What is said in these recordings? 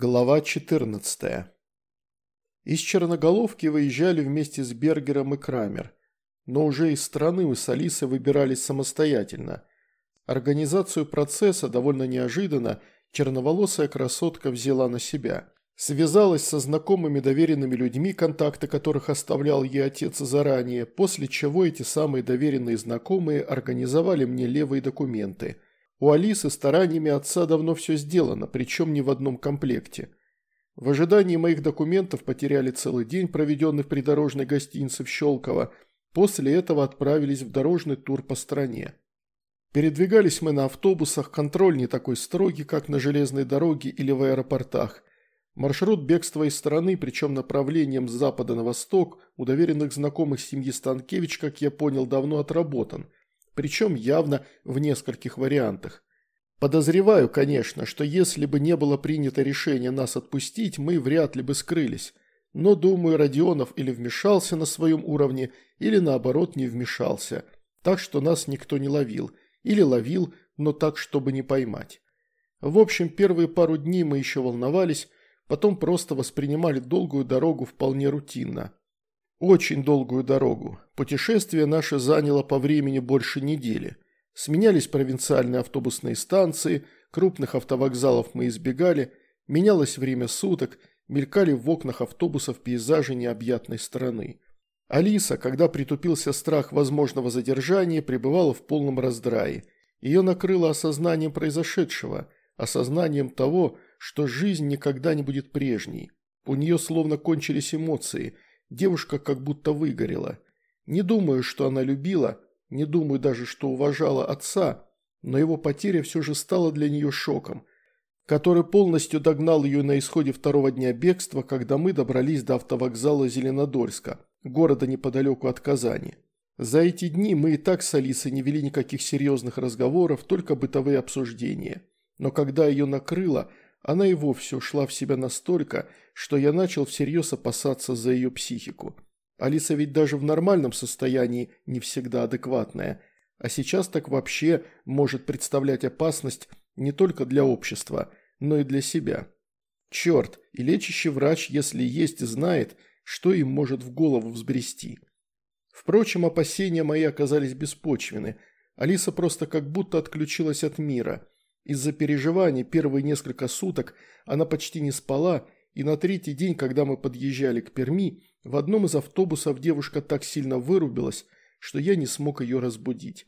Глава 14. Из Черноголовки выезжали вместе с Бергером и Крамер, но уже из страны мы с Алисой выбирались самостоятельно. Организацию процесса довольно неожиданно черноволосая красотка взяла на себя. Связалась со знакомыми доверенными людьми, контакты которых оставлял ей отец заранее, после чего эти самые доверенные знакомые организовали мне левые документы – у Алисы стараниями отца давно все сделано, причем не в одном комплекте. В ожидании моих документов потеряли целый день, проведенный в придорожной гостинице в Щелково. После этого отправились в дорожный тур по стране. Передвигались мы на автобусах, контроль не такой строгий, как на железной дороге или в аэропортах. Маршрут бегства из страны, причем направлением с запада на восток, у доверенных знакомых семьи Станкевич, как я понял, давно отработан – причем явно в нескольких вариантах. Подозреваю, конечно, что если бы не было принято решение нас отпустить, мы вряд ли бы скрылись. Но, думаю, Родионов или вмешался на своем уровне, или наоборот не вмешался. Так что нас никто не ловил. Или ловил, но так, чтобы не поймать. В общем, первые пару дней мы еще волновались, потом просто воспринимали долгую дорогу вполне рутинно. Очень долгую дорогу. Путешествие наше заняло по времени больше недели. Сменялись провинциальные автобусные станции, крупных автовокзалов мы избегали, менялось время суток, мелькали в окнах автобусов пейзажи необъятной страны. Алиса, когда притупился страх возможного задержания, пребывала в полном раздрае. Ее накрыло осознанием произошедшего, осознанием того, что жизнь никогда не будет прежней. У нее словно кончились эмоции – Девушка как будто выгорела. Не думаю, что она любила, не думаю даже, что уважала отца, но его потеря все же стала для нее шоком, который полностью догнал ее на исходе второго дня бегства, когда мы добрались до автовокзала Зеленодольска, города неподалеку от Казани. За эти дни мы и так с Алисой не вели никаких серьезных разговоров, только бытовые обсуждения. Но когда ее накрыло, она и вовсе ушла в себя настолько, что я начал всерьез опасаться за ее психику. Алиса ведь даже в нормальном состоянии не всегда адекватная, а сейчас так вообще может представлять опасность не только для общества, но и для себя. Черт, и лечащий врач, если есть, знает, что им может в голову взбрести. Впрочем, опасения мои оказались беспочвены. Алиса просто как будто отключилась от мира – из-за переживаний первые несколько суток она почти не спала, и на третий день, когда мы подъезжали к Перми, в одном из автобусов девушка так сильно вырубилась, что я не смог ее разбудить.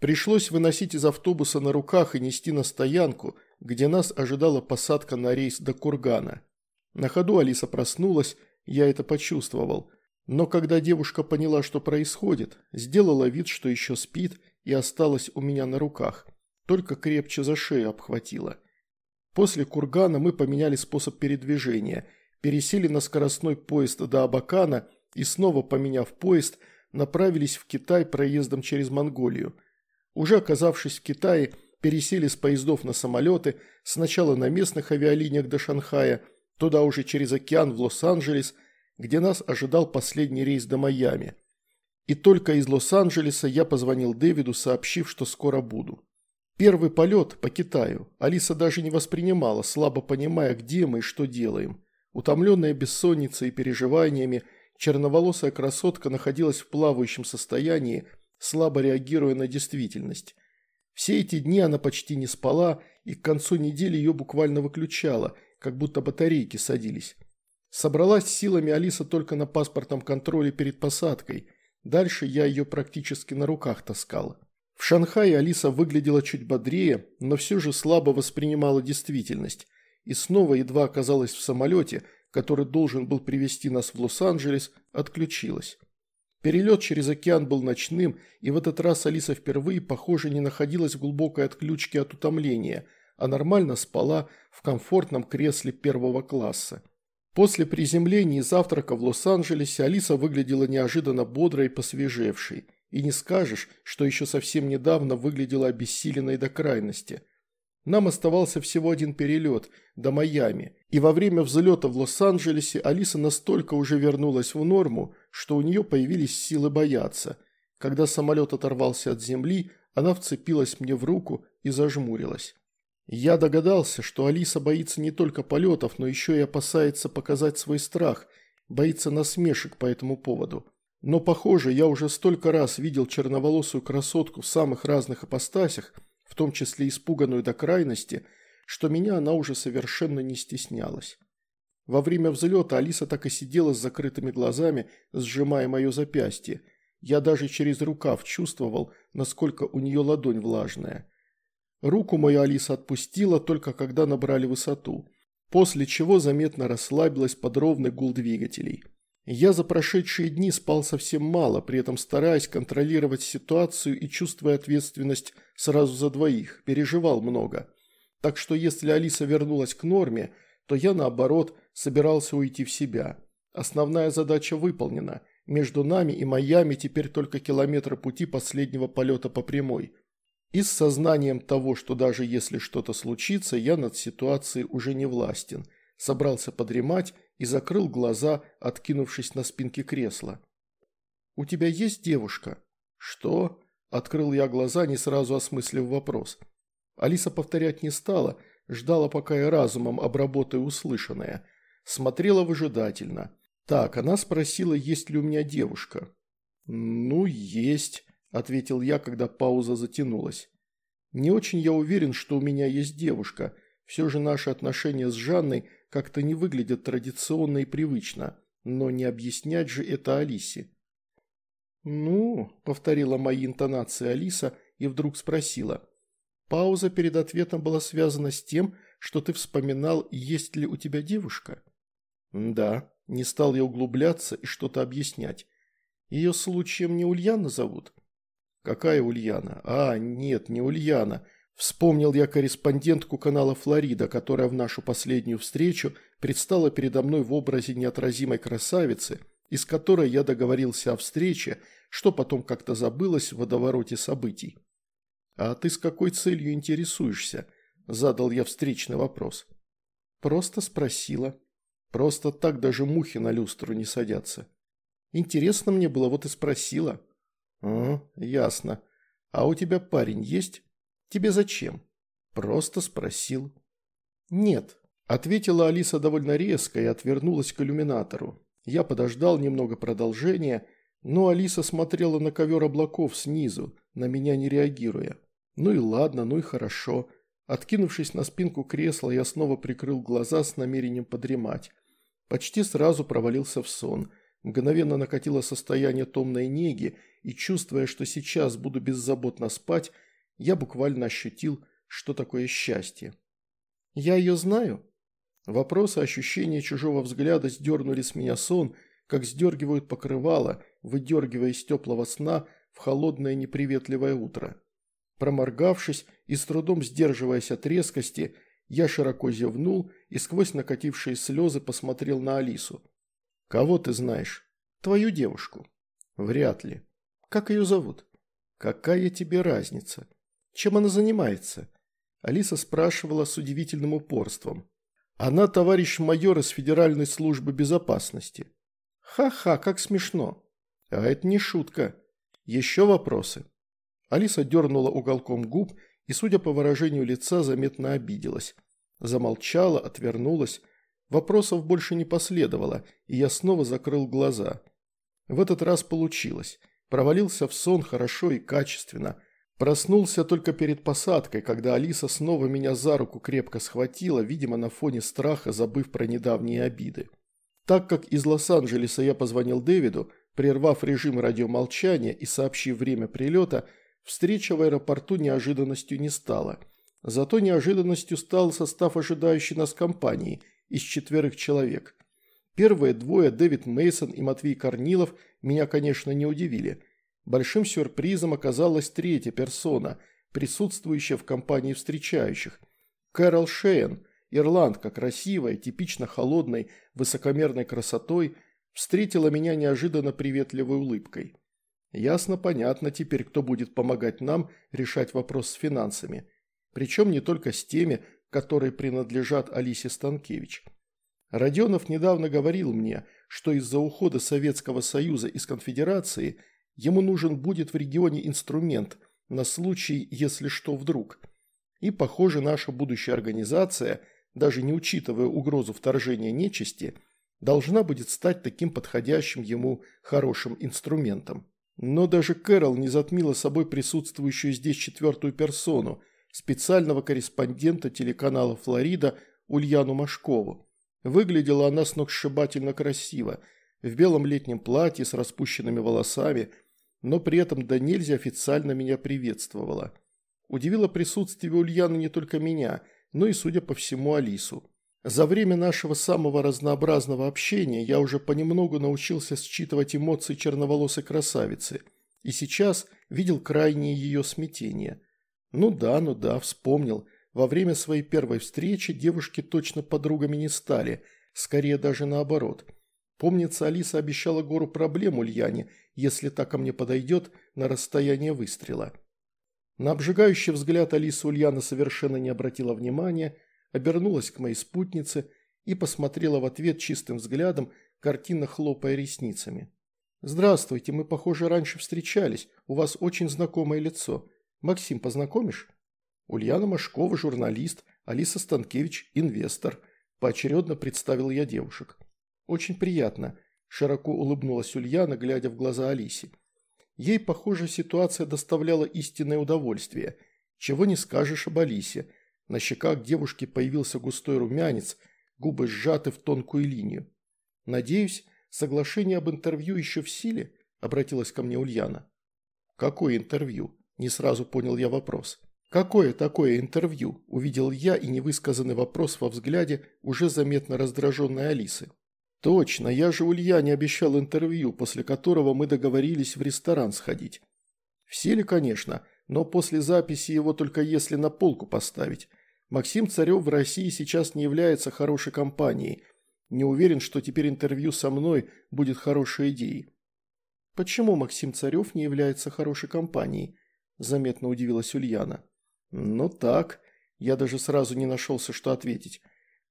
Пришлось выносить из автобуса на руках и нести на стоянку, где нас ожидала посадка на рейс до Кургана. На ходу Алиса проснулась, я это почувствовал. Но когда девушка поняла, что происходит, сделала вид, что еще спит и осталась у меня на руках – только крепче за шею обхватила. После кургана мы поменяли способ передвижения, пересели на скоростной поезд до Абакана и снова, поменяв поезд, направились в Китай проездом через Монголию. Уже оказавшись в Китае, пересели с поездов на самолеты, сначала на местных авиалиниях до Шанхая, туда уже через океан в Лос-Анджелес, где нас ожидал последний рейс до Майами. И только из Лос-Анджелеса я позвонил Дэвиду, сообщив, что скоро буду. Первый полет по Китаю Алиса даже не воспринимала, слабо понимая, где мы и что делаем. Утомленная бессонницей и переживаниями, черноволосая красотка находилась в плавающем состоянии, слабо реагируя на действительность. Все эти дни она почти не спала, и к концу недели ее буквально выключала, как будто батарейки садились. Собралась силами Алиса только на паспортном контроле перед посадкой. Дальше я ее практически на руках таскала. В Шанхае Алиса выглядела чуть бодрее, но все же слабо воспринимала действительность. И снова едва оказалась в самолете, который должен был привезти нас в Лос-Анджелес, отключилась. Перелет через океан был ночным, и в этот раз Алиса впервые, похоже, не находилась в глубокой отключке от утомления, а нормально спала в комфортном кресле первого класса. После приземления и завтрака в Лос-Анджелесе Алиса выглядела неожиданно бодрой и посвежевшей – и не скажешь, что еще совсем недавно выглядела обессиленной до крайности. Нам оставался всего один перелет до Майами, и во время взлета в Лос-Анджелесе Алиса настолько уже вернулась в норму, что у нее появились силы бояться. Когда самолет оторвался от земли, она вцепилась мне в руку и зажмурилась. Я догадался, что Алиса боится не только полетов, но еще и опасается показать свой страх, боится насмешек по этому поводу. Но, похоже, я уже столько раз видел черноволосую красотку в самых разных апостасях, в том числе испуганную до крайности, что меня она уже совершенно не стеснялась. Во время взлета Алиса так и сидела с закрытыми глазами, сжимая мое запястье. Я даже через рукав чувствовал, насколько у нее ладонь влажная. Руку мою Алиса отпустила только когда набрали высоту, после чего заметно расслабилась под ровный гул двигателей. Я за прошедшие дни спал совсем мало, при этом стараясь контролировать ситуацию и чувствуя ответственность сразу за двоих, переживал много. Так что если Алиса вернулась к норме, то я, наоборот, собирался уйти в себя. Основная задача выполнена. Между нами и Майами теперь только километры пути последнего полета по прямой – и с сознанием того, что даже если что-то случится, я над ситуацией уже не властен, собрался подремать и закрыл глаза, откинувшись на спинке кресла. «У тебя есть девушка?» «Что?» – открыл я глаза, не сразу осмыслив вопрос. Алиса повторять не стала, ждала, пока я разумом обработаю услышанное. Смотрела выжидательно. Так, она спросила, есть ли у меня девушка. «Ну, есть». – ответил я, когда пауза затянулась. «Не очень я уверен, что у меня есть девушка. Все же наши отношения с Жанной как-то не выглядят традиционно и привычно. Но не объяснять же это Алисе». «Ну», – повторила мои интонации Алиса и вдруг спросила. Пауза перед ответом была связана с тем, что ты вспоминал, есть ли у тебя девушка. «Да», – не стал я углубляться и что-то объяснять. «Ее случаем не Ульяна зовут?» «Какая Ульяна? А, нет, не Ульяна. Вспомнил я корреспондентку канала «Флорида», которая в нашу последнюю встречу предстала передо мной в образе неотразимой красавицы, из которой я договорился о встрече, что потом как-то забылось в водовороте событий. «А ты с какой целью интересуешься?» – задал я встречный вопрос. «Просто спросила. Просто так даже мухи на люстру не садятся. Интересно мне было, вот и спросила». «О, ясно. А у тебя парень есть? Тебе зачем?» «Просто спросил». «Нет», – ответила Алиса довольно резко и отвернулась к иллюминатору. Я подождал немного продолжения, но Алиса смотрела на ковер облаков снизу, на меня не реагируя. Ну и ладно, ну и хорошо. Откинувшись на спинку кресла, я снова прикрыл глаза с намерением подремать. Почти сразу провалился в сон. Мгновенно накатило состояние томной неги, и чувствуя, что сейчас буду беззаботно спать, я буквально ощутил, что такое счастье. «Я ее знаю?» Вопросы, ощущения чужого взгляда сдернули с меня сон, как сдергивают покрывало, выдергивая из теплого сна в холодное неприветливое утро. Проморгавшись и с трудом сдерживаясь от резкости, я широко зевнул и сквозь накатившие слезы посмотрел на Алису. «Кого ты знаешь?» «Твою девушку». «Вряд ли». «Как ее зовут?» «Какая тебе разница? Чем она занимается?» Алиса спрашивала с удивительным упорством. «Она товарищ майор из Федеральной службы безопасности». «Ха-ха, как смешно!» «А это не шутка. Еще вопросы?» Алиса дернула уголком губ и, судя по выражению лица, заметно обиделась. Замолчала, отвернулась, Вопросов больше не последовало, и я снова закрыл глаза. В этот раз получилось. Провалился в сон хорошо и качественно. Проснулся только перед посадкой, когда Алиса снова меня за руку крепко схватила, видимо, на фоне страха, забыв про недавние обиды. Так как из Лос-Анджелеса я позвонил Дэвиду, прервав режим радиомолчания и сообщив время прилета, встреча в аэропорту неожиданностью не стала. Зато неожиданностью стал состав ожидающей нас компании – из четверых человек. Первые двое, Дэвид Мейсон и Матвей Корнилов, меня, конечно, не удивили. Большим сюрпризом оказалась третья персона, присутствующая в компании встречающих. Кэрол Шейн, ирландка, красивая, типично холодной, высокомерной красотой, встретила меня неожиданно приветливой улыбкой. Ясно, понятно теперь, кто будет помогать нам решать вопрос с финансами. Причем не только с теми, которые принадлежат Алисе Станкевич. Родионов недавно говорил мне, что из-за ухода Советского Союза из Конфедерации ему нужен будет в регионе инструмент на случай, если что вдруг. И, похоже, наша будущая организация, даже не учитывая угрозу вторжения нечисти, должна будет стать таким подходящим ему хорошим инструментом. Но даже Кэрол не затмила собой присутствующую здесь четвертую персону, специального корреспондента телеканала «Флорида» Ульяну Машкову. Выглядела она сногсшибательно красиво, в белом летнем платье с распущенными волосами, но при этом до нельзя официально меня приветствовала. Удивило присутствие Ульяны не только меня, но и, судя по всему, Алису. За время нашего самого разнообразного общения я уже понемногу научился считывать эмоции черноволосой красавицы, и сейчас видел крайнее ее смятение. Ну да, ну да, вспомнил. Во время своей первой встречи девушки точно подругами не стали, скорее даже наоборот. Помнится, Алиса обещала гору проблем Ульяне, если та ко мне подойдет на расстояние выстрела. На обжигающий взгляд Алисы Ульяна совершенно не обратила внимания, обернулась к моей спутнице и посмотрела в ответ чистым взглядом, картинно хлопая ресницами. «Здравствуйте, мы, похоже, раньше встречались, у вас очень знакомое лицо. Максим, познакомишь?» Ульяна Машкова, журналист, Алиса Станкевич, инвестор. Поочередно представил я девушек. «Очень приятно», – широко улыбнулась Ульяна, глядя в глаза Алисе. Ей, похоже, ситуация доставляла истинное удовольствие. Чего не скажешь об Алисе. На щеках девушки появился густой румянец, губы сжаты в тонкую линию. «Надеюсь, соглашение об интервью еще в силе?» – обратилась ко мне Ульяна. «Какое интервью?» – не сразу понял я вопрос. «Какое такое интервью?» – увидел я и невысказанный вопрос во взгляде уже заметно раздраженной Алисы. «Точно, я же Ульяне обещал интервью, после которого мы договорились в ресторан сходить. В силе, конечно, но после записи его только если на полку поставить. Максим Царев в России сейчас не является хорошей компанией. Не уверен, что теперь интервью со мной будет хорошей идеей». «Почему Максим Царев не является хорошей компанией?» – заметно удивилась Ульяна. «Ну так», – я даже сразу не нашелся, что ответить.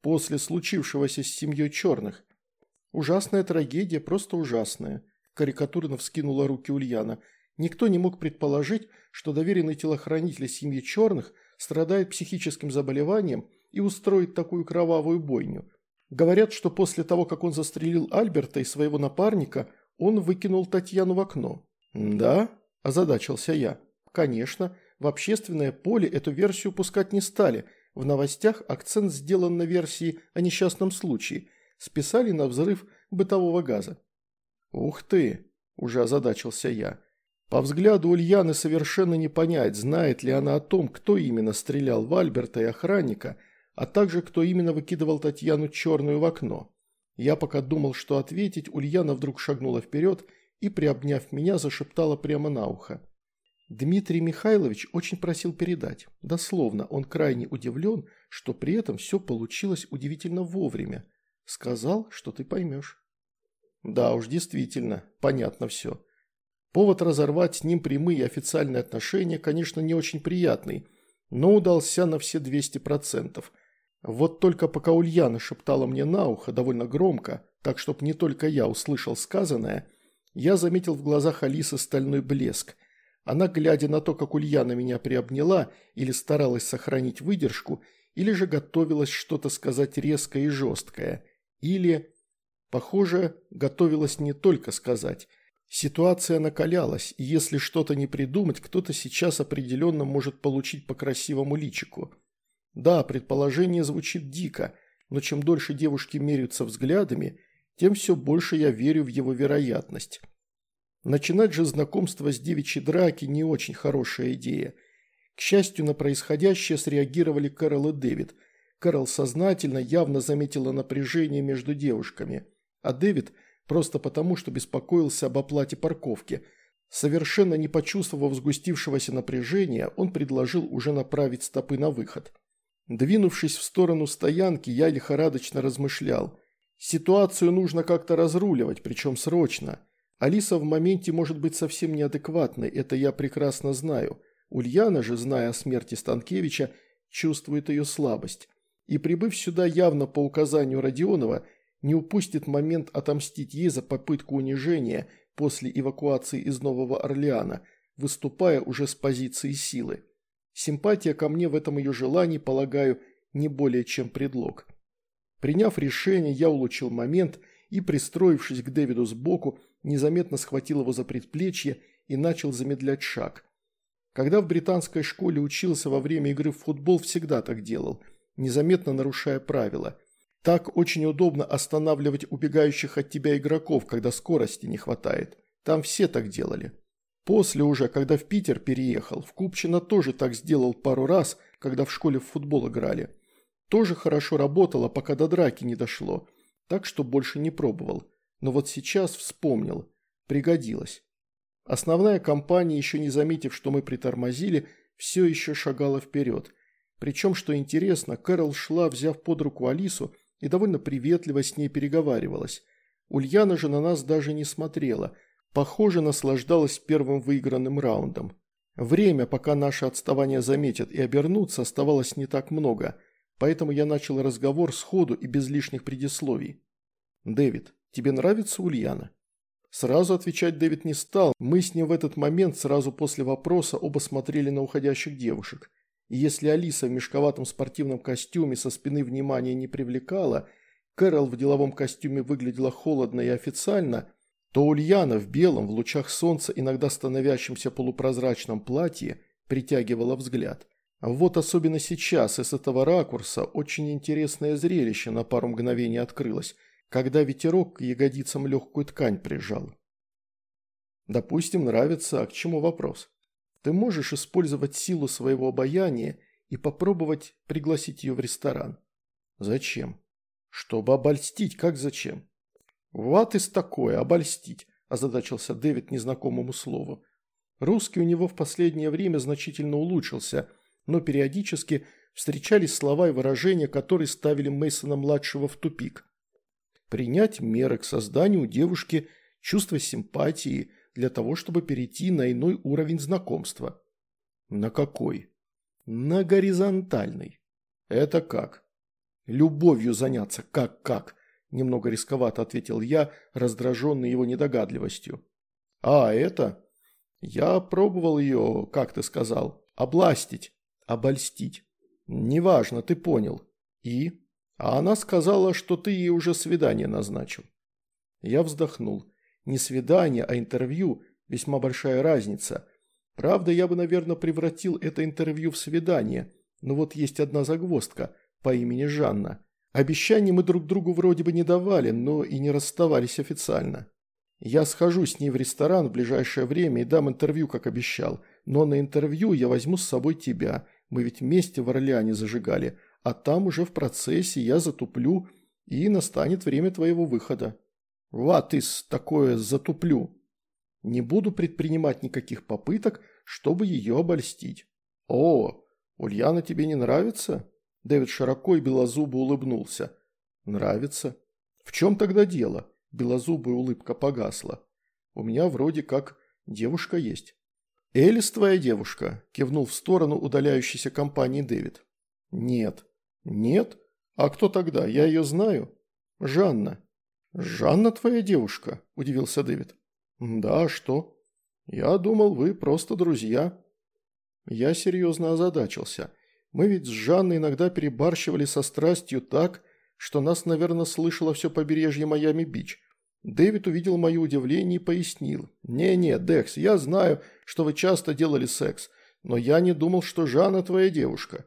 «После случившегося с семьей черных. Ужасная трагедия, просто ужасная. Карикатурно вскинула руки Ульяна. Никто не мог предположить, что доверенный телохранитель семьи черных страдает психическим заболеванием и устроит такую кровавую бойню. Говорят, что после того, как он застрелил Альберта и своего напарника, он выкинул Татьяну в окно. «Да?» – озадачился я. «Конечно, в общественное поле эту версию пускать не стали. В новостях акцент сделан на версии о несчастном случае – списали на взрыв бытового газа. «Ух ты!» – уже озадачился я. По взгляду Ульяны совершенно не понять, знает ли она о том, кто именно стрелял в Альберта и охранника, а также кто именно выкидывал Татьяну черную в окно. Я пока думал, что ответить, Ульяна вдруг шагнула вперед и, приобняв меня, зашептала прямо на ухо. Дмитрий Михайлович очень просил передать. Дословно, он крайне удивлен, что при этом все получилось удивительно вовремя. Сказал, что ты поймешь. Да уж, действительно, понятно все. Повод разорвать с ним прямые официальные отношения, конечно, не очень приятный, но удался на все 200%. Вот только пока Ульяна шептала мне на ухо довольно громко, так чтоб не только я услышал сказанное, я заметил в глазах Алисы стальной блеск. Она, глядя на то, как Ульяна меня приобняла или старалась сохранить выдержку, или же готовилась что-то сказать резкое и жесткое – или, похоже, готовилась не только сказать. Ситуация накалялась, и если что-то не придумать, кто-то сейчас определенно может получить по красивому личику. Да, предположение звучит дико, но чем дольше девушки меряются взглядами, тем все больше я верю в его вероятность. Начинать же знакомство с девичьей драки не очень хорошая идея. К счастью, на происходящее среагировали Кэрол и Дэвид – Кэрол сознательно, явно заметила напряжение между девушками, а Дэвид просто потому, что беспокоился об оплате парковки. Совершенно не почувствовав сгустившегося напряжения, он предложил уже направить стопы на выход. Двинувшись в сторону стоянки, я лихорадочно размышлял. Ситуацию нужно как-то разруливать, причем срочно. Алиса в моменте может быть совсем неадекватной, это я прекрасно знаю. Ульяна же, зная о смерти Станкевича, чувствует ее слабость и, прибыв сюда явно по указанию Родионова, не упустит момент отомстить ей за попытку унижения после эвакуации из Нового Орлеана, выступая уже с позиции силы. Симпатия ко мне в этом ее желании, полагаю, не более чем предлог. Приняв решение, я улучил момент и, пристроившись к Дэвиду сбоку, незаметно схватил его за предплечье и начал замедлять шаг. Когда в британской школе учился во время игры в футбол, всегда так делал, незаметно нарушая правила. Так очень удобно останавливать убегающих от тебя игроков, когда скорости не хватает. Там все так делали. После уже, когда в Питер переехал, в Купчино тоже так сделал пару раз, когда в школе в футбол играли. Тоже хорошо работало, пока до драки не дошло, так что больше не пробовал. Но вот сейчас вспомнил. Пригодилось. Основная компания, еще не заметив, что мы притормозили, все еще шагала вперед. Причем, что интересно, Кэрол шла, взяв под руку Алису, и довольно приветливо с ней переговаривалась. Ульяна же на нас даже не смотрела – Похоже, наслаждалась первым выигранным раундом. Время, пока наше отставание заметят и обернутся, оставалось не так много, поэтому я начал разговор сходу и без лишних предисловий. «Дэвид, тебе нравится Ульяна?» Сразу отвечать Дэвид не стал, мы с ним в этот момент сразу после вопроса оба смотрели на уходящих девушек. И если Алиса в мешковатом спортивном костюме со спины внимания не привлекала, Кэрол в деловом костюме выглядела холодно и официально, то Ульяна в белом, в лучах солнца, иногда становящемся полупрозрачном платье, притягивала взгляд. Вот особенно сейчас, из этого ракурса, очень интересное зрелище на пару мгновений открылось, когда ветерок к ягодицам легкую ткань прижал. Допустим, нравится, а к чему вопрос? Ты можешь использовать силу своего обаяния и попробовать пригласить ее в ресторан. Зачем? Чтобы обольстить, как зачем? «Вот из такое, обольстить», – озадачился Дэвид незнакомому слову. Русский у него в последнее время значительно улучшился, но периодически встречались слова и выражения, которые ставили Мейсона младшего в тупик. Принять меры к созданию у девушки чувства симпатии для того, чтобы перейти на иной уровень знакомства. На какой? На горизонтальный. Это как? Любовью заняться как-как – Немного рисковато ответил я, раздраженный его недогадливостью. А, это? Я пробовал ее, как ты сказал, областить, обольстить. Неважно, ты понял. И? А она сказала, что ты ей уже свидание назначил. Я вздохнул. Не свидание, а интервью – весьма большая разница. Правда, я бы, наверное, превратил это интервью в свидание, но вот есть одна загвоздка по имени Жанна. Обещаний мы друг другу вроде бы не давали, но и не расставались официально. Я схожу с ней в ресторан в ближайшее время и дам интервью, как обещал. Но на интервью я возьму с собой тебя. Мы ведь вместе в Орлеане зажигали. А там уже в процессе я затуплю, и настанет время твоего выхода. Ватыс, такое затуплю. Не буду предпринимать никаких попыток, чтобы ее обольстить. О, Ульяна тебе не нравится? Дэвид широко и белозубо улыбнулся. «Нравится?» «В чем тогда дело?» Белозубая улыбка погасла. «У меня вроде как девушка есть». «Элис твоя девушка?» – кивнул в сторону удаляющейся компании Дэвид. «Нет». «Нет? А кто тогда? Я ее знаю?» «Жанна». «Жанна твоя девушка?» – удивился Дэвид. «Да, что?» «Я думал, вы просто друзья». Я серьезно озадачился – мы ведь с Жанной иногда перебарщивали со страстью так, что нас, наверное, слышало все побережье Майами-Бич. Дэвид увидел мое удивление и пояснил. «Не-не, Декс, я знаю, что вы часто делали секс, но я не думал, что Жанна твоя девушка».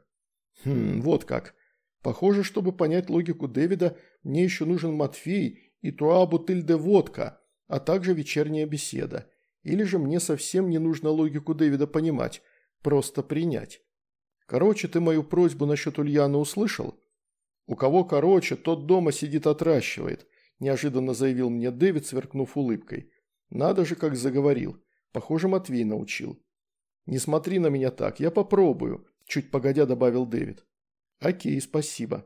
«Хм, вот как. Похоже, чтобы понять логику Дэвида, мне еще нужен Матфей и туа бутыль де водка, а также вечерняя беседа. Или же мне совсем не нужно логику Дэвида понимать, просто принять». Короче, ты мою просьбу насчет Ульяны услышал? У кого короче, тот дома сидит отращивает, неожиданно заявил мне Дэвид, сверкнув улыбкой. Надо же, как заговорил. Похоже, Матвей научил. Не смотри на меня так, я попробую, чуть погодя добавил Дэвид. Окей, спасибо.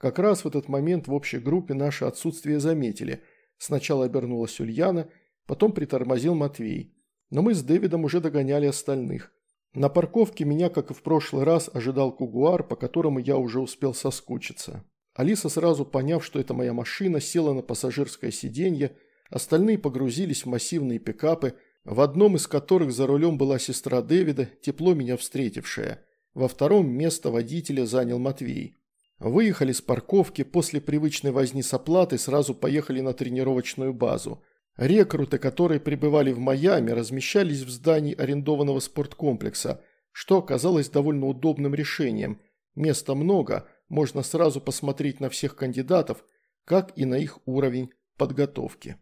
Как раз в этот момент в общей группе наше отсутствие заметили. Сначала обернулась Ульяна, потом притормозил Матвей. Но мы с Дэвидом уже догоняли остальных. На парковке меня, как и в прошлый раз, ожидал кугуар, по которому я уже успел соскучиться. Алиса, сразу поняв, что это моя машина, села на пассажирское сиденье, остальные погрузились в массивные пикапы, в одном из которых за рулем была сестра Дэвида, тепло меня встретившая. Во втором место водителя занял Матвей. Выехали с парковки, после привычной возни с оплатой сразу поехали на тренировочную базу. Рекруты, которые пребывали в Майами, размещались в здании арендованного спорткомплекса, что оказалось довольно удобным решением. Места много, можно сразу посмотреть на всех кандидатов, как и на их уровень подготовки.